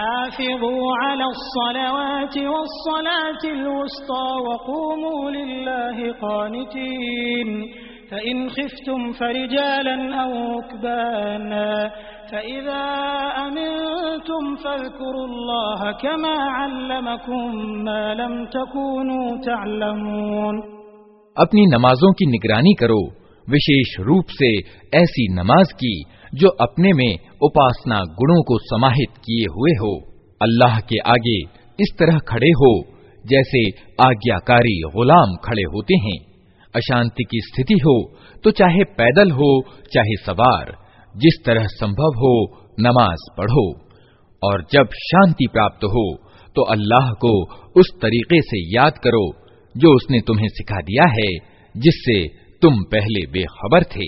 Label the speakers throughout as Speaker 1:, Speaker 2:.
Speaker 1: हाफिज़ू अलस्सलावाति वस्सलातिल वुस्ता वक़ूमू लिल्लाहि क़ानितीन फ़इन खिफ्तुम फरिजालन औ रुकबाना फ़इज़ा अमिनतुम फ़ज़कुरुल्लाह कमा अल्लमकुम मा लम तकूनू तअलमून
Speaker 2: अपनी नमाजों की निगरानी करो विशेष रूप से ऐसी नमाज की जो अपने में उपासना गुणों को समाहित किए हुए हो, अल्लाह के आगे इस तरह खड़े हो, जैसे आज्ञाकारी गुलाम खड़े होते हैं। अशांति की स्थिति हो तो चाहे पैदल हो, चाहे सवार, जिस तरह संभव हो, नमाज़ पढ़ो। और जब शांति प्राप्त हो तो अल्लाह को उस तरीके से याद करो, जो उसने तुम्हें सिखा दिया है, जिससे तुम पहले बेखबर थे।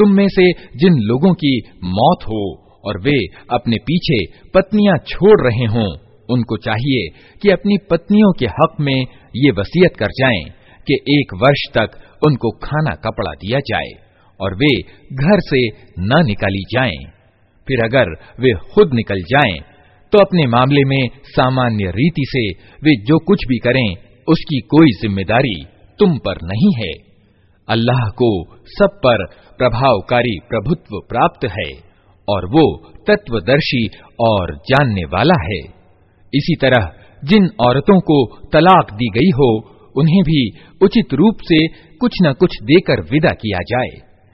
Speaker 2: तुम में से जिन लोगों की मौत हो और वे अपने पीछे पत्नियां छोड़ रहे हों उनको चाहिए कि अपनी पत्नियों के हक में ये वसीयत कर जाएं कि एक वर्ष तक उनको खाना कपड़ा दिया जाए और वे घर से न निकाली जाएँ। फिर अगर वे खुद निकल जाएँ, तो अपने मामले में सामान्य रीति से वे जो कुछ भी करें उसकी कोई ज़िम्मेदारी तुम पर नहीं है। अल्लाह को सब पर प्रभावकारी प्रभुत्व प्राप्त है और वो तत्वदर्शी और जानने वाला है। इसी तरह जिन औरतों को तलाक दी गई हो उन्हें भी उचित रूप से कुछ न कुछ देकर विदा किया जाए।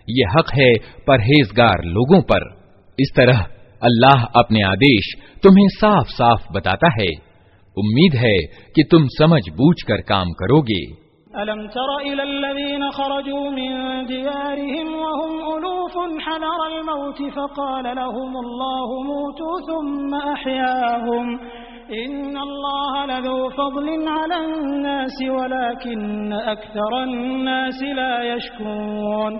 Speaker 2: ये हक है परहेजगार लोगों पर। इस तरह अल्लाह अपने आदेश तुम्हें साफ़ साफ़ बताता है। उम्मीद है कि तुम समझ बूझ कर काम करोगे।
Speaker 1: अलम तर इलल्लज़ीन खरजू मिन दियारिहिम वहुम उलूफुन हदरल मौत फक़ाल लहुमुल्लाहु मूतू थुम्मा अहयाहुम। इन्नल्लाह लज़ू फ़ज़लिन अलन नासि वलाकिन्न अक्सरन नासि ला यशकुरून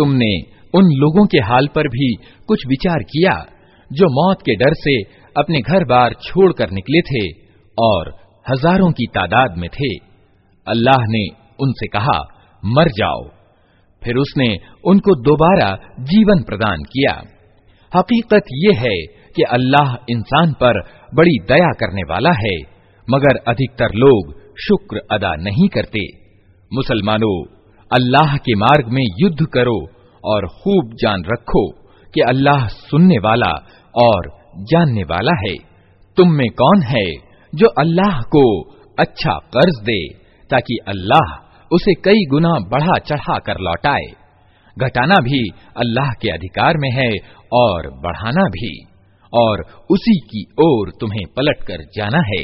Speaker 2: तुमने उन लोगों के हाल पर भी कुछ विचार किया जो मौत के डर से अपने घर बार छोड़कर निकले थे और हज़ारों की तादाद में थे। अल्लाह ने उनसे कहा, मर जाओ। फिर उसने उनको दोबारा जीवन प्रदान किया। हकीकत यह है कि अल्लाह इंसान पर बड़ी दया करने वाला है, मगर अधिकतर लोग शुक्र अदा नहीं करते। मुसलमानों, अल्लाह के मार्ग में युद्ध करो और खूब जान रखो। कि अल्लाह सुनने वाला और जानने वाला है। तुम में कौन है जो अल्लाह को अच्छा कर्ज दे, ताकि अल्लाह उसे कई गुना बढ़ा चढ़ा कर लौटाए? घटाना भी अल्लाह के अधिकार में है और बढ़ाना भी, और उसी की ओर तुम्हें पलट कर जाना है।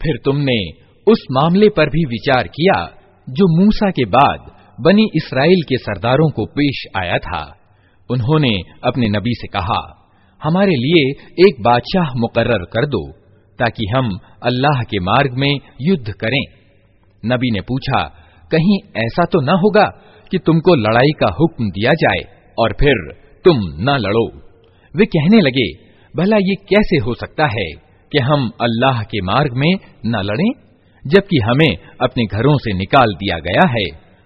Speaker 2: फिर तुमने उस मामले पर भी विचार किया जो मूसा के बाद बनी इसराइल के सरदारों को पेश आया था उन्होंने अपने नबी से कहा हमारे लिए एक बादशाह मुकर्र कर दो, ताकि हम अल्लाह के मार्ग में युद्ध करें। नबी ने पूछा, कहीं ऐसा तो न होगा कि तुमको लड़ाई का हुक्म दिया जाए और फिर तुम न लड़ो? वे कहने लगे, भला ये कैसे हो सकता है कि हम अल्लाह के मार्ग में न लड़ें, जबकि हमें अपने घरों से निकाल दिया गया है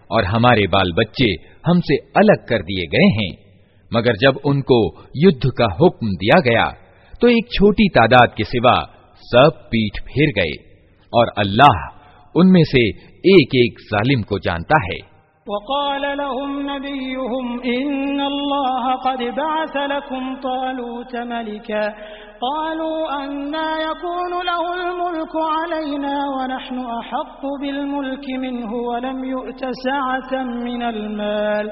Speaker 2: और हमारे बाल बच्चे हमसे अलग कर दिए गए हैं? मगर जब उनको युद्ध का हुक्म दिया गया तो एक छोटी तादाद के सिवा सब पीठ फेर गए और अल्लाह उनमें से एक एक जालिम को जानता है।
Speaker 1: नबियुहुम इन्नल्लाह क़द बअस लकुम तालूत मलिका। क़ालू अन्ना यकूनु लहुल मुल्कु अलैना व नहनु अहक्कु बिल मुल्कि मिन्हु व लम यु'त सअतन मिनल माल।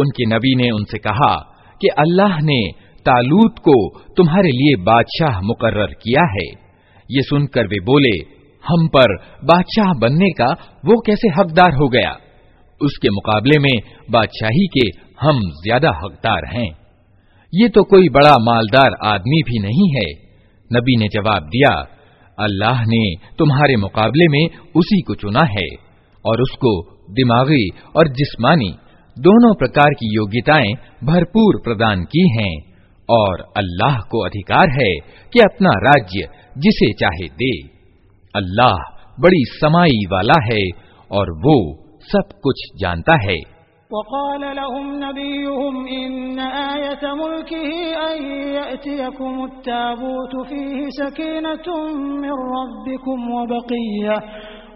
Speaker 2: उनके नबी ने उनसे कहा कि अल्लाह ने तालूत को तुम्हारे लिए बादशाह मुकर्र किया है ये सुनकर वे बोले हम पर बादशाह बनने का वो कैसे हकदार हो गया उसके मुकाबले में बादशाही के हम ज़्यादा हकदार हैं। ये तो कोई बड़ा मालदार आदमी भी नहीं है। नबी ने जवाब दिया, अल्लाह ने तुम्हारे मुकाबले में उसी को चुना है और उसको दिमागी और जिस्मानी दोनों प्रकार की योग्यताएँ भरपूर प्रदान की हैं और अल्लाह को अधिकार है कि अपना राज्य जिसे चाहे दे। अल्लाह बड़ी समाई वाला है और वो सब कुछ जानता है
Speaker 1: वक़ाल लहुम नबियुहुम इन आयत मुल्किही अन यअतियकुम अत्ताबूत फीहि सकीनतुम मिन रब्बिकुम व बक़िय्यह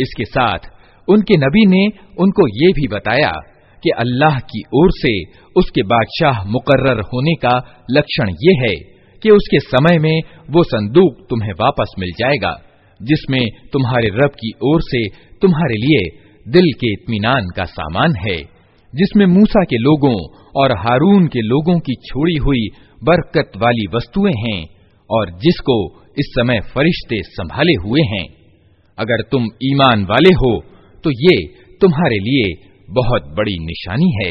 Speaker 2: इसके साथ उनके नबी ने उनको ये भी बताया कि अल्लाह की ओर से उसके बादशाह मुकर्र होने का लक्षण ये है कि उसके समय में वो संदूक तुम्हें वापस मिल जाएगा, जिसमें तुम्हारे रब की ओर से तुम्हारे लिए दिल के इतमान का सामान है। जिसमें मूसा के लोगों और हारून के लोगों की छोड़ी हुई बरकत वाली वस्तुएँ हैं और जिसको इस समय फरिश्ते संभाले हुए हैं। अगर तुम ईमान वाले हो तो ये तुम्हारे लिए बहुत बड़ी निशानी है।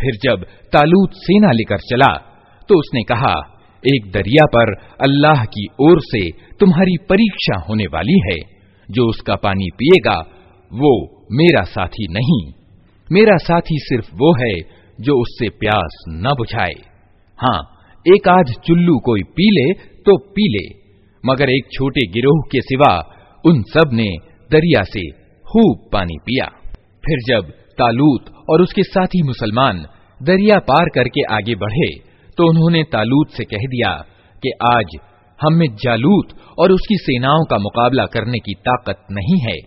Speaker 2: फिर जब तालूत सेना लेकर चला तो उसने कहा एक दरिया पर अल्लाह की ओर से तुम्हारी परीक्षा होने वाली है जो उसका पानी पिएगा वो मेरा साथी नहीं मेरा साथी सिर्फ वो है जो उससे प्यास न बुझाए हाँ एक आध चुल्लू कोई पी ले तो पी ले मगर एक छोटे गिरोह के सिवा उन सबने दरिया से खूब पानी पिया। फिर जब तालूत और उसके साथी मुसलमान दरिया पार करके आगे बढ़े तो उन्होंने तालूत से कह दिया कि आज हम में जालूत और उसकी सेनाओं का मुकाबला करने की ताकत नहीं है।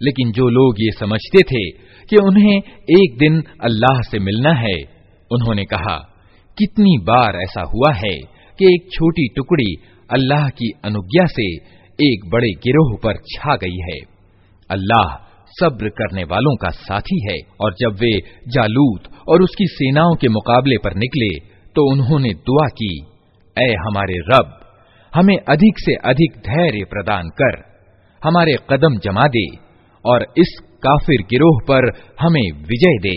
Speaker 2: लेकिन जो लोग ये समझते थे कि उन्हें एक दिन अल्लाह से मिलना है, उन्होंने कहा, कितनी बार ऐसा हुआ है कि एक छोटी टुकड़ी अल्लाह की अनुज्ञा से एक बड़े गिरोह पर छा गई है। अल्लाह सब्र करने वालों का साथी है और जब वे जालूत और उसकी सेनाओं के मुकाबले पर निकले तो उन्होंने दुआ की ए हमारे रब, हमें अधिक से अधिक धैर्य प्रदान कर, हमारे कदम जमा दे और इस काफिर गिरोह पर हमें विजय दे।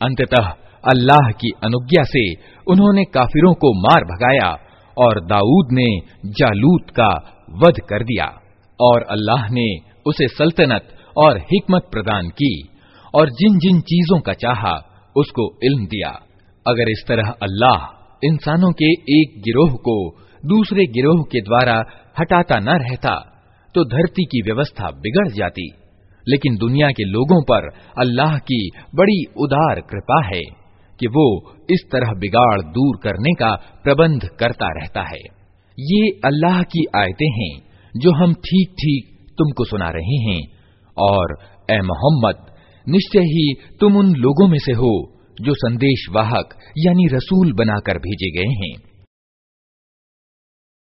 Speaker 2: अंततः अल्लाह की अनुज्ञा से उन्होंने काफिरों को मार भगाया और दाऊद ने जालूत का वध कर दिया और अल्लाह ने उसे सल्तनत और हिकमत प्रदान की और जिन जिन चीजों का चाहा उसको इल्म दिया अगर इस तरह अल्लाह इंसानों के एक गिरोह को दूसरे गिरोह के द्वारा हटाता न रहता तो धरती की व्यवस्था बिगड़ जाती। लेकिन दुनिया के लोगों पर अल्लाह की बड़ी उदार कृपा है कि वो इस तरह बिगाड़ दूर करने का प्रबंध करता रहता है। ये अल्लाह की आयतें हैं, जो हम ठीक ठीक तुमको सुना रहे हैं। और, ए मोहम्मद, निश्चय ही तुम उन लोगों में से हो, जो संदेश वाहक यानी रसूल बनाकर भेजे गए हैं।